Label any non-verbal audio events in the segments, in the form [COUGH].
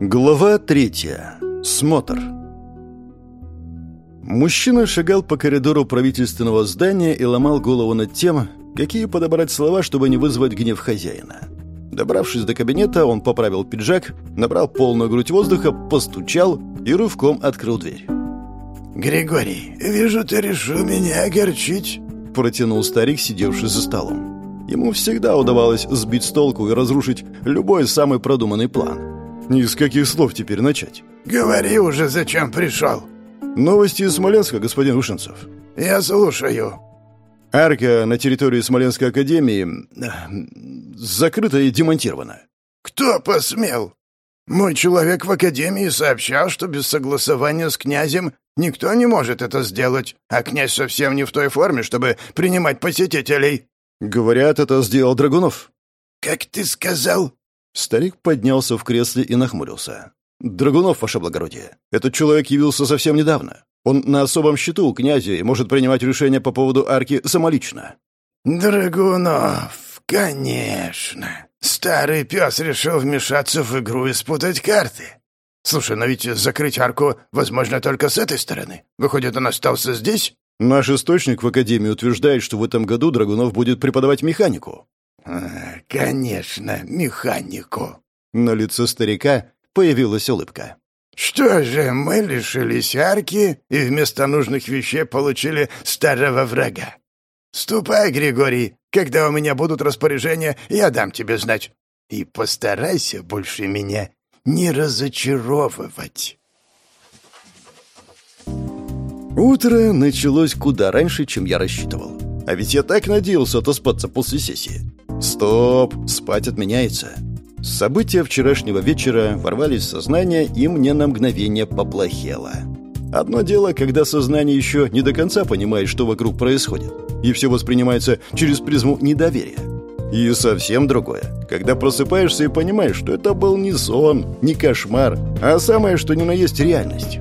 Глава третья. Смотр. Мужчина шагал по коридору правительственного здания и ломал голову над тем, какие подобрать слова, чтобы не вызвать гнев хозяина. Добравшись до кабинета, он поправил пиджак, набрал полную грудь воздуха, постучал и рывком открыл дверь. «Григорий, вижу, ты решил меня огорчить», — протянул старик, сидевший за столом. Ему всегда удавалось сбить с толку и разрушить любой самый продуманный план. Ни с каких слов теперь начать. «Говори уже, зачем пришел». «Новости из Смоленска, господин Ушенцев». «Я слушаю». Арка на территории Смоленской академии э, закрыта и демонтирована. «Кто посмел?» «Мой человек в академии сообщал, что без согласования с князем никто не может это сделать, а князь совсем не в той форме, чтобы принимать посетителей». «Говорят, это сделал Драгунов». «Как ты сказал?» Старик поднялся в кресле и нахмурился. «Драгунов, ваше благородие, этот человек явился совсем недавно. Он на особом счету у князя и может принимать решения по поводу арки самолично». «Драгунов, конечно. Старый пес решил вмешаться в игру и спутать карты. Слушай, но ведь закрыть арку возможно только с этой стороны. Выходит, он остался здесь?» «Наш источник в Академии утверждает, что в этом году Драгунов будет преподавать механику». А, «Конечно, механику». На лице старика появилась улыбка. «Что же, мы лишились арки и вместо нужных вещей получили старого врага. Ступай, Григорий, когда у меня будут распоряжения, я дам тебе знать. И постарайся больше меня не разочаровывать». Утро началось куда раньше, чем я рассчитывал. А ведь я так надеялся отоспаться после сессии. Стоп, спать отменяется. События вчерашнего вечера ворвались в сознание, и мне на мгновение поплохело. Одно дело, когда сознание еще не до конца понимает, что вокруг происходит, и все воспринимается через призму недоверия. И совсем другое, когда просыпаешься и понимаешь, что это был не сон, не кошмар, а самое, что ни на есть реальность.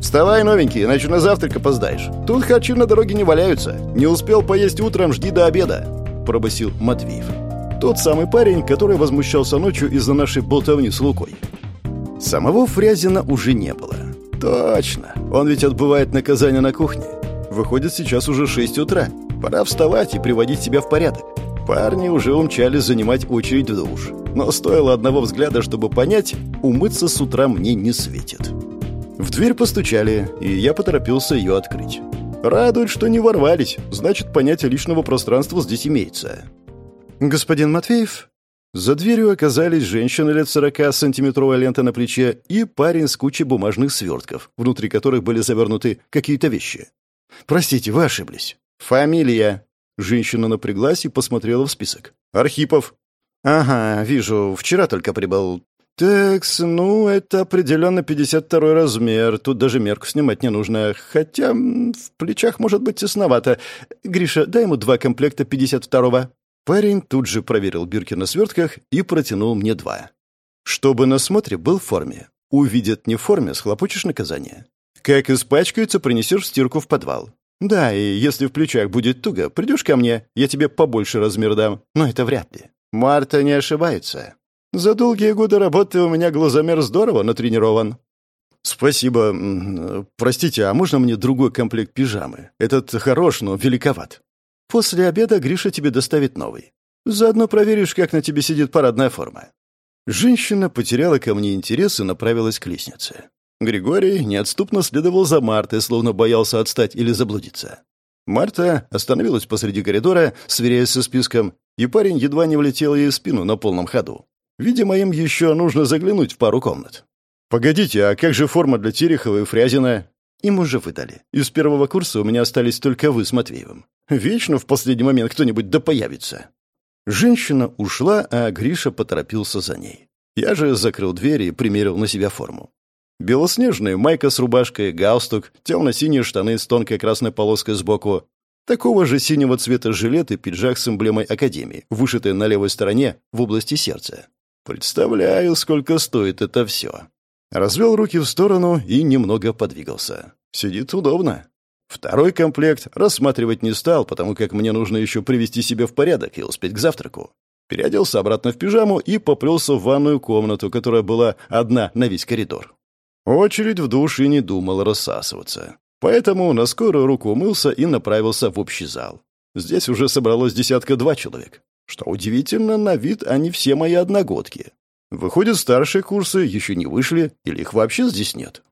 «Вставай, новенький, иначе на завтрак опоздаешь. Тут харчи на дороге не валяются. Не успел поесть утром, жди до обеда», — пробасил Матвеев. Тот самый парень, который возмущался ночью из-за нашей болтовни с Лукой. Самого Фрязина уже не было. Точно, он ведь отбывает наказание на кухне. Выходит, сейчас уже 6 утра. Пора вставать и приводить себя в порядок. Парни уже умчались занимать очередь в душ. Но стоило одного взгляда, чтобы понять, умыться с утра мне не светит. В дверь постучали, и я поторопился ее открыть. Радует, что не ворвались, значит, понятие личного пространства здесь имеется. «Господин Матвеев?» За дверью оказались женщина лет сорока с сантиметровой лентой на плече и парень с кучей бумажных свертков, внутри которых были завернуты какие-то вещи. «Простите, вы ошиблись». «Фамилия». Женщина напряглась и посмотрела в список. «Архипов». «Ага, вижу, вчера только прибыл. «Такс, ну, это определенно 52 размер. Тут даже мерку снимать не нужно. Хотя в плечах может быть тесновато. Гриша, дай ему два комплекта 52-го». Парень тут же проверил бирки на свертках и протянул мне два. «Чтобы на смотре был в форме. Увидят не в форме, схлопочешь наказание. Как испачкаются, принесешь в стирку в подвал. Да, и если в плечах будет туго, придешь ко мне, я тебе побольше размер дам. Но это вряд ли. Марта не ошибается». За долгие годы работы у меня глазомер здорово натренирован». «Спасибо. Простите, а можно мне другой комплект пижамы? Этот хорош, но великоват. После обеда Гриша тебе доставит новый. Заодно проверишь, как на тебе сидит парадная форма». Женщина потеряла ко мне интерес и направилась к лестнице. Григорий неотступно следовал за Мартой, словно боялся отстать или заблудиться. Марта остановилась посреди коридора, сверяясь со списком, и парень едва не влетел ей в спину на полном ходу. Видимо, им еще нужно заглянуть в пару комнат. «Погодите, а как же форма для Терехова и Фрязина?» Им уже выдали. Из первого курса у меня остались только вы с Матвеевым. Вечно в последний момент кто-нибудь да появится. Женщина ушла, а Гриша поторопился за ней. Я же закрыл дверь и примерил на себя форму. Белоснежная майка с рубашкой, галстук, темно-синие штаны с тонкой красной полоской сбоку, такого же синего цвета жилет и пиджак с эмблемой Академии, вышитый на левой стороне в области сердца. Представляю, сколько стоит это все. Развел руки в сторону и немного подвигался. Сидит удобно. Второй комплект рассматривать не стал, потому как мне нужно еще привести себя в порядок и успеть к завтраку. Переоделся обратно в пижаму и поплелся в ванную комнату, которая была одна на весь коридор. Очередь в душ и не думала рассасываться. Поэтому на скорую руку умылся и направился в общий зал. Здесь уже собралось десятка-два человек. Что удивительно, на вид они все мои одногодки. Выходят, старшие курсы еще не вышли, или их вообще здесь нет.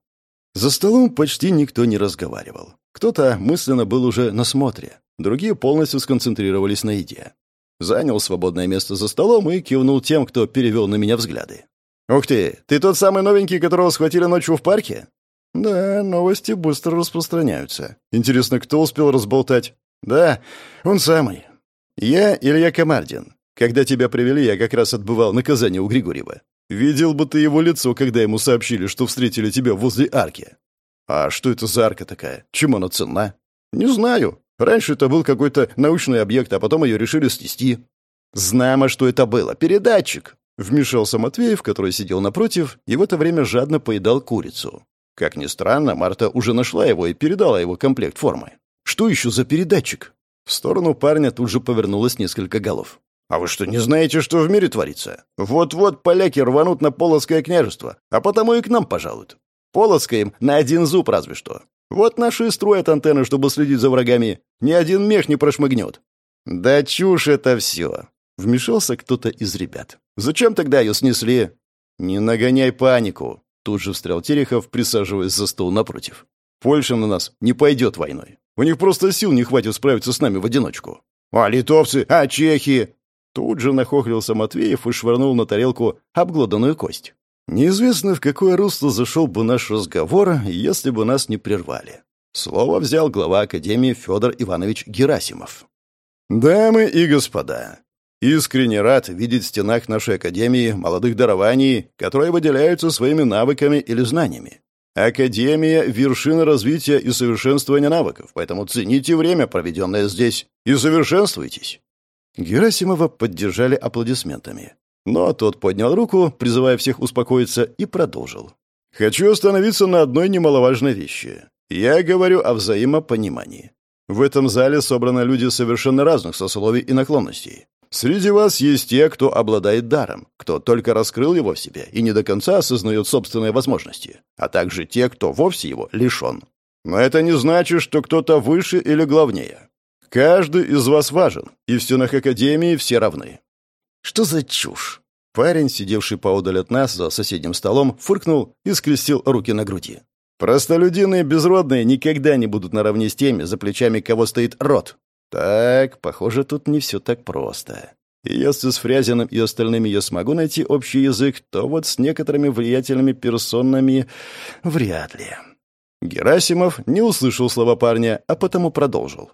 За столом почти никто не разговаривал. Кто-то мысленно был уже на смотре, другие полностью сконцентрировались на еде. Занял свободное место за столом и кивнул тем, кто перевел на меня взгляды. «Ух ты, ты тот самый новенький, которого схватили ночью в парке?» «Да, новости быстро распространяются. Интересно, кто успел разболтать?» «Да, он самый. Я Илья Комардин. Когда тебя привели, я как раз отбывал наказание у Григорьева. Видел бы ты его лицо, когда ему сообщили, что встретили тебя возле арки. А что это за арка такая? Чем она ценна? Не знаю. Раньше это был какой-то научный объект, а потом ее решили снести. Знамо, что это было. Передатчик. Вмешался Матвеев, который сидел напротив, и в это время жадно поедал курицу. Как ни странно, Марта уже нашла его и передала его комплект формы. Что еще за передатчик? В сторону парня тут же повернулось несколько голов. «А вы что, не знаете, что в мире творится? Вот-вот поляки рванут на Полоцкое княжество, а потому и к нам пожалуют. Полоцкое им на один зуб разве что. Вот наши строят антенны, чтобы следить за врагами. Ни один мех не прошмыгнет». «Да чушь это все!» — вмешался кто-то из ребят. «Зачем тогда ее снесли?» «Не нагоняй панику!» — тут же встрял Терехов, присаживаясь за стол напротив. «Польша на нас не пойдет войной. У них просто сил не хватит справиться с нами в одиночку». «А литовцы? А чехи? Тут же нахохлился Матвеев и швырнул на тарелку обглоданную кость. Неизвестно, в какое русло зашел бы наш разговор, если бы нас не прервали. Слово взял глава Академии Федор Иванович Герасимов. «Дамы и господа, искренне рад видеть в стенах нашей Академии молодых дарований, которые выделяются своими навыками или знаниями. Академия — вершина развития и совершенствования навыков, поэтому цените время, проведенное здесь, и совершенствуйтесь. Герасимова поддержали аплодисментами. Но тот поднял руку, призывая всех успокоиться, и продолжил. «Хочу остановиться на одной немаловажной вещи. Я говорю о взаимопонимании. В этом зале собраны люди совершенно разных сословий и наклонностей. Среди вас есть те, кто обладает даром, кто только раскрыл его в себе и не до конца осознает собственные возможности, а также те, кто вовсе его лишен. Но это не значит, что кто-то выше или главнее. Каждый из вас важен, и в стенах Академии все равны». «Что за чушь?» Парень, сидевший поодаль от нас за соседним столом, фыркнул и скрестил руки на груди. «Простолюдины и безродные никогда не будут наравне с теми, за плечами кого стоит род. Так, похоже, тут не все так просто. Если с Фрязиным и остальными я смогу найти общий язык, то вот с некоторыми влиятельными персонами вряд ли». Герасимов не услышал слова парня, а потому продолжил.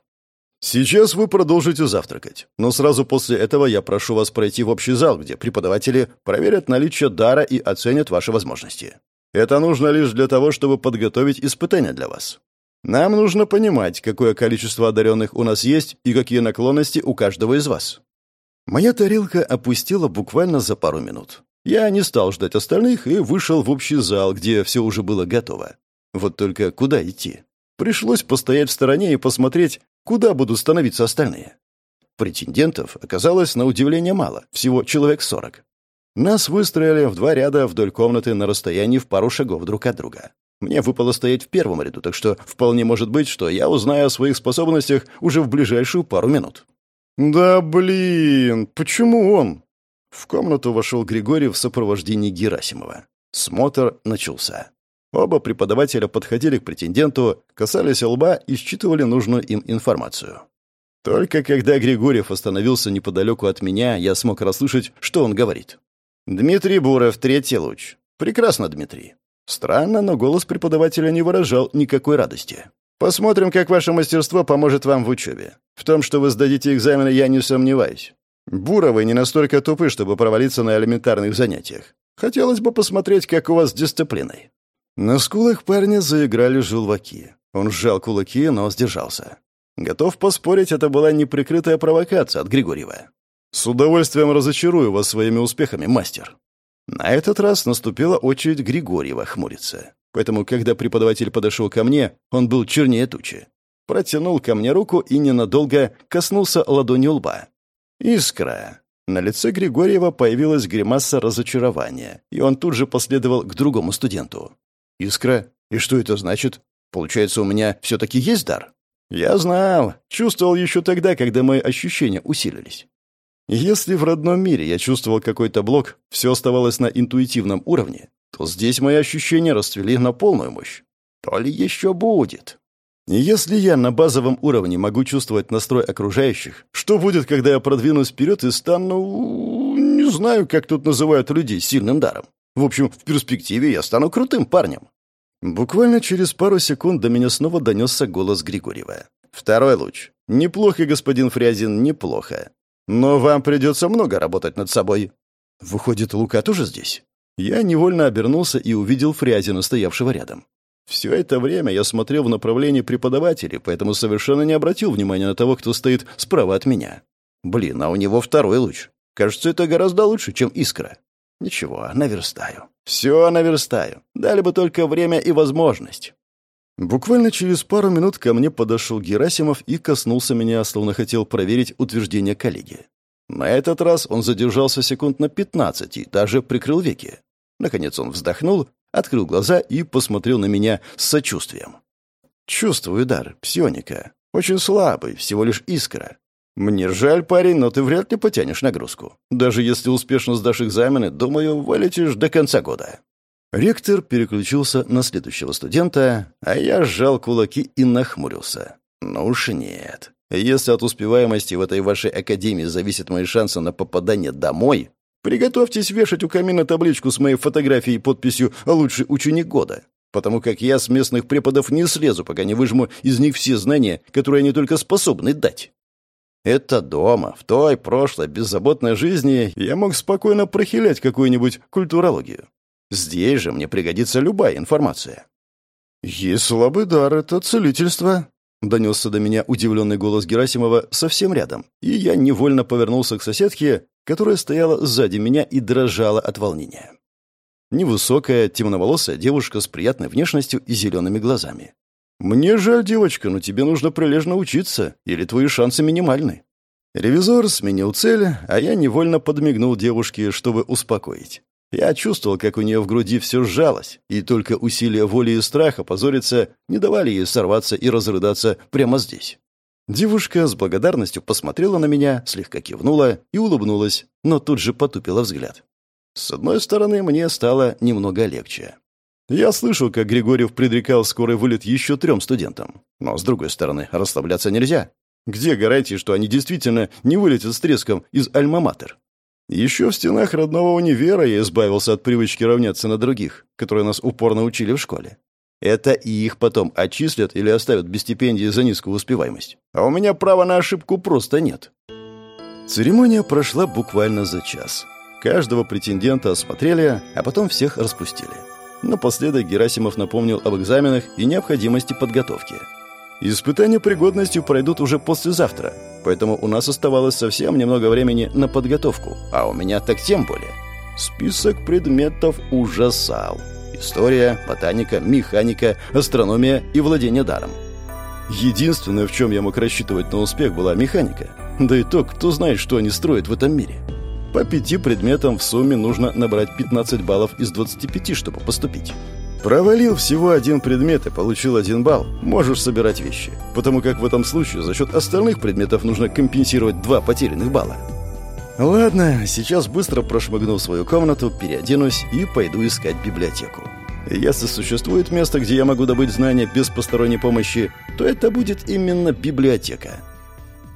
Сейчас вы продолжите завтракать, но сразу после этого я прошу вас пройти в общий зал, где преподаватели проверят наличие дара и оценят ваши возможности. Это нужно лишь для того, чтобы подготовить испытания для вас. Нам нужно понимать, какое количество одаренных у нас есть и какие наклонности у каждого из вас. Моя тарелка опустила буквально за пару минут. Я не стал ждать остальных и вышел в общий зал, где все уже было готово. Вот только куда идти? Пришлось постоять в стороне и посмотреть, Куда будут становиться остальные? Претендентов оказалось на удивление мало, всего человек сорок. Нас выстроили в два ряда вдоль комнаты на расстоянии в пару шагов друг от друга. Мне выпало стоять в первом ряду, так что вполне может быть, что я узнаю о своих способностях уже в ближайшую пару минут. «Да блин, почему он?» В комнату вошел Григорий в сопровождении Герасимова. Смотр начался. Оба преподавателя подходили к претенденту, касались лба и считывали нужную им информацию. Только когда Григорьев остановился неподалеку от меня, я смог расслышать, что он говорит. «Дмитрий Буров, третий луч. Прекрасно, Дмитрий. Странно, но голос преподавателя не выражал никакой радости. Посмотрим, как ваше мастерство поможет вам в учебе. В том, что вы сдадите экзамены, я не сомневаюсь. Буровы не настолько тупы, чтобы провалиться на элементарных занятиях. Хотелось бы посмотреть, как у вас с дисциплиной. На скулах парня заиграли желваки. Он сжал кулаки, но сдержался. Готов поспорить, это была неприкрытая провокация от Григорьева. «С удовольствием разочарую вас своими успехами, мастер». На этот раз наступила очередь Григорьева хмуриться. Поэтому, когда преподаватель подошел ко мне, он был чернее тучи. Протянул ко мне руку и ненадолго коснулся ладонью лба. Искра. На лице Григорьева появилась гримаса разочарования, и он тут же последовал к другому студенту. «Искра? И что это значит? Получается, у меня все-таки есть дар?» «Я знал, чувствовал еще тогда, когда мои ощущения усилились. Если в родном мире я чувствовал какой-то блок, все оставалось на интуитивном уровне, то здесь мои ощущения расцвели на полную мощь. То ли еще будет. Если я на базовом уровне могу чувствовать настрой окружающих, что будет, когда я продвинусь вперед и стану... Не знаю, как тут называют людей сильным даром. В общем, в перспективе я стану крутым парнем. Буквально через пару секунд до меня снова донесся голос Григорьева. «Второй луч. Неплохо, господин Фрязин, неплохо. Но вам придется много работать над собой». «Выходит, Лука тоже здесь?» Я невольно обернулся и увидел Фрязина, стоявшего рядом. Все это время я смотрел в направлении преподавателей, поэтому совершенно не обратил внимания на того, кто стоит справа от меня. Блин, а у него второй луч. Кажется, это гораздо лучше, чем искра. Ничего, наверстаю. Все наверстаю. Дали бы только время и возможность. Буквально через пару минут ко мне подошел Герасимов и коснулся меня, словно хотел проверить утверждение коллеги. На этот раз он задержался секунд на пятнадцать и даже прикрыл веки. Наконец он вздохнул открыл глаза и посмотрел на меня с сочувствием. «Чувствую дар, псионика. Очень слабый, всего лишь искра. Мне жаль, парень, но ты вряд ли потянешь нагрузку. Даже если успешно сдашь экзамены, думаю, вылетишь до конца года». Ректор переключился на следующего студента, а я сжал кулаки и нахмурился. «Ну уж нет. Если от успеваемости в этой вашей академии зависят мои шансы на попадание домой, Приготовьтесь вешать у камина табличку с моей фотографией и подписью «Лучший ученик года», потому как я с местных преподов не слезу, пока не выжму из них все знания, которые они только способны дать. Это дома, в той прошлой беззаботной жизни я мог спокойно прохилять какую-нибудь культурологию. Здесь же мне пригодится любая информация. «Есть слабый дар — это целительство», — донесся до меня удивленный голос Герасимова совсем рядом, и я невольно повернулся к соседке, которая стояла сзади меня и дрожала от волнения. Невысокая, темноволосая девушка с приятной внешностью и зелеными глазами. «Мне жаль, девочка, но тебе нужно прилежно учиться, или твои шансы минимальны». Ревизор сменил цель, а я невольно подмигнул девушке, чтобы успокоить. Я чувствовал, как у нее в груди все сжалось, и только усилия воли и страха позориться не давали ей сорваться и разрыдаться прямо здесь. Девушка с благодарностью посмотрела на меня, слегка кивнула и улыбнулась, но тут же потупила взгляд. С одной стороны, мне стало немного легче. Я слышал, как Григорьев предрекал скорый вылет еще трем студентам. Но, с другой стороны, расслабляться нельзя. Где гарантии, что они действительно не вылетят с треском из Альма-Матер? Еще в стенах родного универа я избавился от привычки равняться на других, которые нас упорно учили в школе. Это и их потом отчислят или оставят без стипендии за низкую успеваемость. А у меня права на ошибку просто нет. Церемония прошла буквально за час. Каждого претендента осмотрели, а потом всех распустили. Напоследок Герасимов напомнил об экзаменах и необходимости подготовки. Испытания пригодностью пройдут уже послезавтра, поэтому у нас оставалось совсем немного времени на подготовку, а у меня так тем более. Список предметов ужасал. История, ботаника, механика, астрономия и владение даром. Единственное, в чем я мог рассчитывать на успех, была механика. Да и то, кто знает, что они строят в этом мире. По пяти предметам в сумме нужно набрать 15 баллов из 25, чтобы поступить. Провалил всего один предмет и получил один балл. Можешь собирать вещи. Потому как в этом случае за счет остальных предметов нужно компенсировать два потерянных балла. Ладно, сейчас быстро прошмыгну в свою комнату, переоденусь и пойду искать библиотеку. Если существует место, где я могу добыть знания без посторонней помощи, то это будет именно библиотека.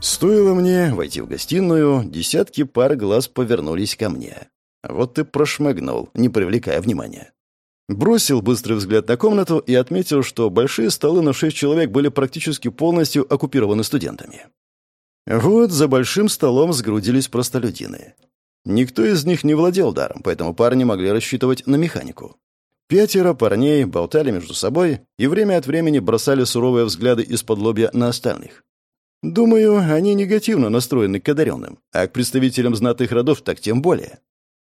Стоило мне войти в гостиную, десятки пар глаз повернулись ко мне. Вот ты прошмыгнул, не привлекая внимания. Бросил быстрый взгляд на комнату и отметил, что большие столы на шесть человек были практически полностью оккупированы студентами. Вот за большим столом сгрудились простолюдины. Никто из них не владел даром, поэтому парни могли рассчитывать на механику. Пятеро парней болтали между собой и время от времени бросали суровые взгляды из-под лобья на остальных. Думаю, они негативно настроены к одаренным, а к представителям знатных родов так тем более.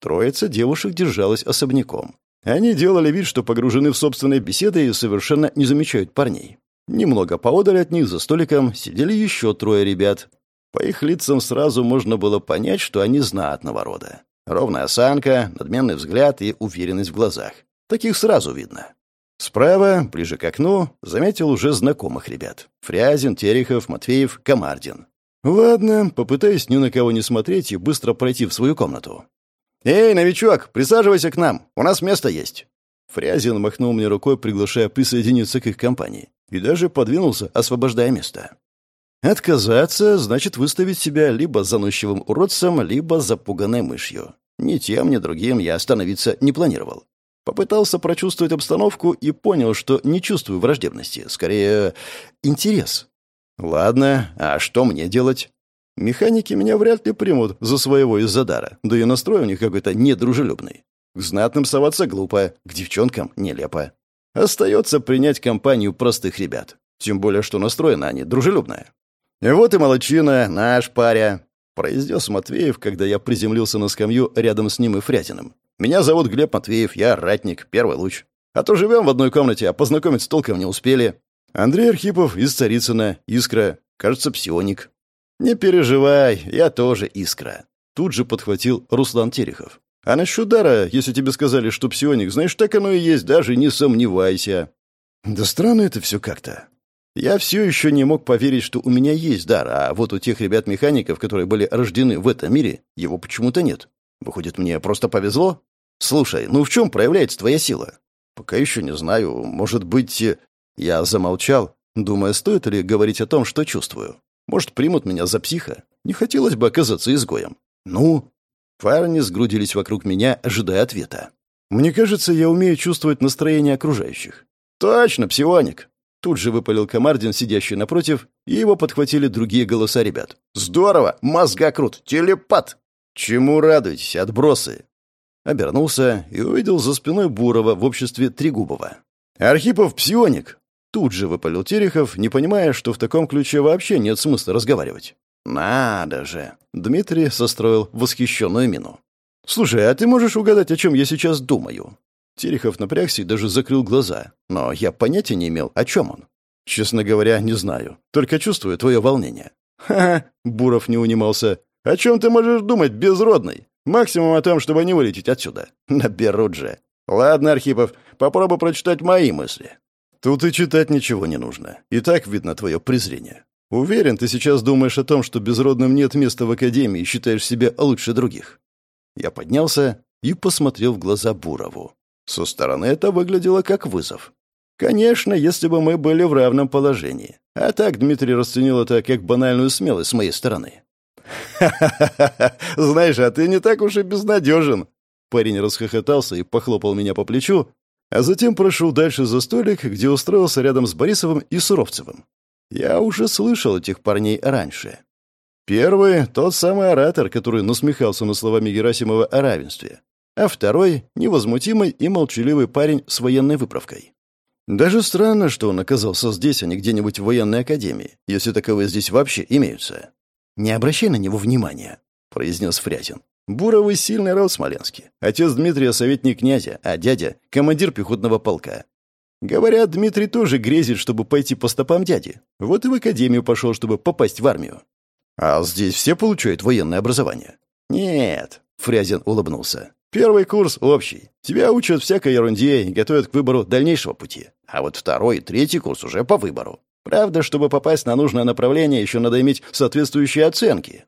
Троица девушек держалась особняком. Они делали вид, что погружены в собственные беседы и совершенно не замечают парней. Немного поодаль от них за столиком сидели еще трое ребят. По их лицам сразу можно было понять, что они знатного рода. Ровная осанка, надменный взгляд и уверенность в глазах. Таких сразу видно. Справа, ближе к окну, заметил уже знакомых ребят. Фрязин, Терехов, Матвеев, Комардин. Ладно, попытаюсь ни на кого не смотреть и быстро пройти в свою комнату. «Эй, новичок, присаживайся к нам, у нас место есть». Фрязин махнул мне рукой, приглашая присоединиться к их компании, и даже подвинулся, освобождая место. Отказаться значит выставить себя либо заносчивым уродцем, либо запуганной мышью. Ни тем, ни другим я остановиться не планировал. Попытался прочувствовать обстановку и понял, что не чувствую враждебности, скорее, интерес. Ладно, а что мне делать? Механики меня вряд ли примут за своего из-за дара, да и настрой у них какой-то недружелюбный. К знатным соваться глупо, к девчонкам нелепо. Остается принять компанию простых ребят. Тем более, что настроены они дружелюбно. «Вот и молочина, наш паря», — произнес Матвеев, когда я приземлился на скамью рядом с ним и Фрятиным. «Меня зовут Глеб Матвеев, я ратник, первый луч. А то живем в одной комнате, а познакомиться толком не успели. Андрей Архипов из Царицына, Искра, кажется, псионик». «Не переживай, я тоже Искра», — тут же подхватил Руслан Терехов. А насчет дара, если тебе сказали, что псионик, знаешь, так оно и есть, даже не сомневайся. Да странно это все как-то. Я все еще не мог поверить, что у меня есть дар, а вот у тех ребят-механиков, которые были рождены в этом мире, его почему-то нет. Выходит, мне просто повезло? Слушай, ну в чем проявляется твоя сила? Пока еще не знаю. Может быть... Я замолчал, думая, стоит ли говорить о том, что чувствую. Может, примут меня за психа? Не хотелось бы оказаться изгоем. Ну, Парни сгрудились вокруг меня, ожидая ответа. «Мне кажется, я умею чувствовать настроение окружающих». «Точно, псионик!» Тут же выпалил Комардин, сидящий напротив, и его подхватили другие голоса ребят. «Здорово! Мозга крут! Телепат!» «Чему радуетесь, отбросы?» Обернулся и увидел за спиной Бурова в обществе Трегубова. «Архипов псионик!» Тут же выпалил Терехов, не понимая, что в таком ключе вообще нет смысла разговаривать. «Надо же!» — Дмитрий состроил восхищенную мину. «Слушай, а ты можешь угадать, о чем я сейчас думаю?» Терехов напрягся и даже закрыл глаза. Но я понятия не имел, о чем он. «Честно говоря, не знаю. Только чувствую твое волнение». «Ха-ха!» — Буров не унимался. «О чем ты можешь думать, безродный? Максимум о том, чтобы не вылететь отсюда. Наберут же. Ладно, Архипов, попробуй прочитать мои мысли». «Тут и читать ничего не нужно. И так видно твое презрение. Уверен, ты сейчас думаешь о том, что безродным нет места в академии и считаешь себя лучше других. Я поднялся и посмотрел в глаза Бурову. Со стороны это выглядело как вызов. Конечно, если бы мы были в равном положении. А так Дмитрий расценил это как банальную смелость с моей стороны. «Ха-ха-ха! [LAUGHS] Знаешь, а ты не так уж и безнадежен!» Парень расхохотался и похлопал меня по плечу, а затем прошел дальше за столик, где устроился рядом с Борисовым и Суровцевым. Я уже слышал этих парней раньше. Первый — тот самый оратор, который насмехался над словами Герасимова о равенстве. А второй — невозмутимый и молчаливый парень с военной выправкой. Даже странно, что он оказался здесь, а не где-нибудь в военной академии, если таковые здесь вообще имеются. «Не обращай на него внимания», — произнес Фрязин. «Буровый сильный род Смоленский. Отец Дмитрия — советник князя, а дядя — командир пехотного полка. Говорят, Дмитрий тоже грезит, чтобы пойти по стопам дяди. Вот и в академию пошел, чтобы попасть в армию. А здесь все получают военное образование? Нет, Фрязин улыбнулся. Первый курс общий. Тебя учат всякой ерунде и готовят к выбору дальнейшего пути. А вот второй и третий курс уже по выбору. Правда, чтобы попасть на нужное направление, еще надо иметь соответствующие оценки.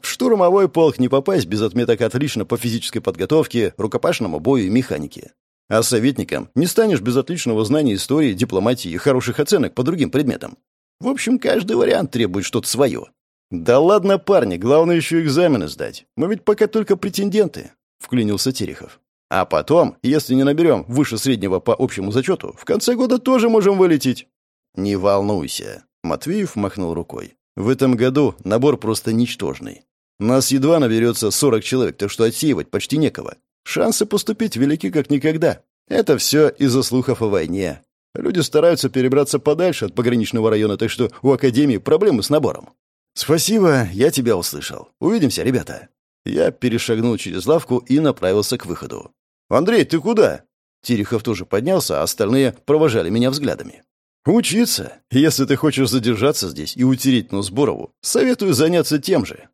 В штурмовой полк не попасть без отметок отлично по физической подготовке, рукопашному бою и механике. А советником не станешь без отличного знания истории, дипломатии и хороших оценок по другим предметам. В общем, каждый вариант требует что-то свое. «Да ладно, парни, главное еще экзамены сдать. Мы ведь пока только претенденты», — вклинился Терехов. «А потом, если не наберем выше среднего по общему зачету, в конце года тоже можем вылететь». «Не волнуйся», — Матвеев махнул рукой. «В этом году набор просто ничтожный. Нас едва наберется 40 человек, так что отсеивать почти некого. Шансы поступить велики как никогда. Это все из-за слухов о войне. Люди стараются перебраться подальше от пограничного района, так что у Академии проблемы с набором. «Спасибо, я тебя услышал. Увидимся, ребята». Я перешагнул через лавку и направился к выходу. «Андрей, ты куда?» Терехов тоже поднялся, а остальные провожали меня взглядами. Учиться. Если ты хочешь задержаться здесь и утереть нос Борову, советую заняться тем же.